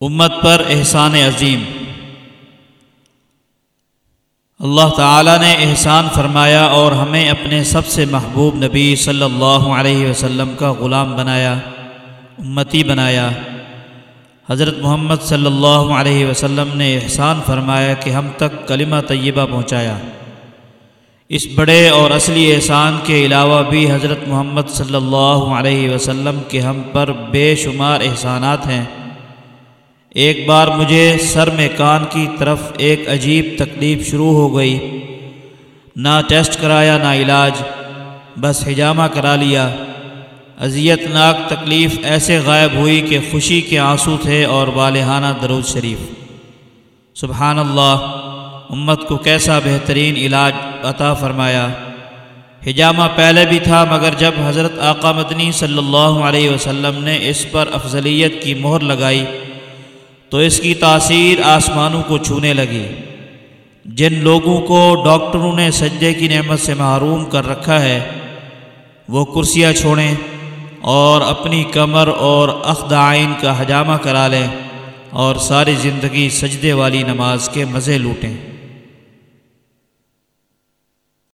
امت پر احسان عظیم۔ اللہ تعالیٰ نے احسان فرمایا اور ہمیں اپنے سب سے محبوب نبی صلی اللہ علیہ وسلم کا غلام بنایا، امتی بنایا۔ حضرت محمد صلی اللہ علیہ وسلم نے احسان فرمایا کہ ہم تک کلمہ طیبہ پہنچایا۔ اس بڑے اور اصلی احسان کے علاوہ بھی حضرت محمد صلی اللہ علیہ وسلم کے ہم پر بے شمار احسانات ہیں۔ ایک بار مجھے سر میں کان کی طرف ایک عجیب تکلیف شروع ہو گئی۔ نہ ٹیسٹ کرایا، نہ علاج، بس حجامہ کرا لیا۔ اذیت ناک تکلیف ایسے غائب ہوئی کہ خوشی کے آنسو تھے اور والہانہ درود شریف۔ سبحان اللہ، امت کو کیسا بہترین علاج عطا فرمایا۔ حجامہ پہلے بھی تھا، مگر جب حضرت آقا مدنی صلی اللہ علیہ وسلم نے اس پر افضلیت کی مہر لگائی تو اس کی تاثیر آسمانوں کو چھونے لگی۔ جن لوگوں کو ڈاکٹروں نے سجدے کی نعمت سے محروم کر رکھا ہے، وہ کرسیاں چھوڑیں اور اپنی کمر اور اخدائن کا حجامہ کرا لیں اور ساری زندگی سجدے والی نماز کے مزے لوٹیں۔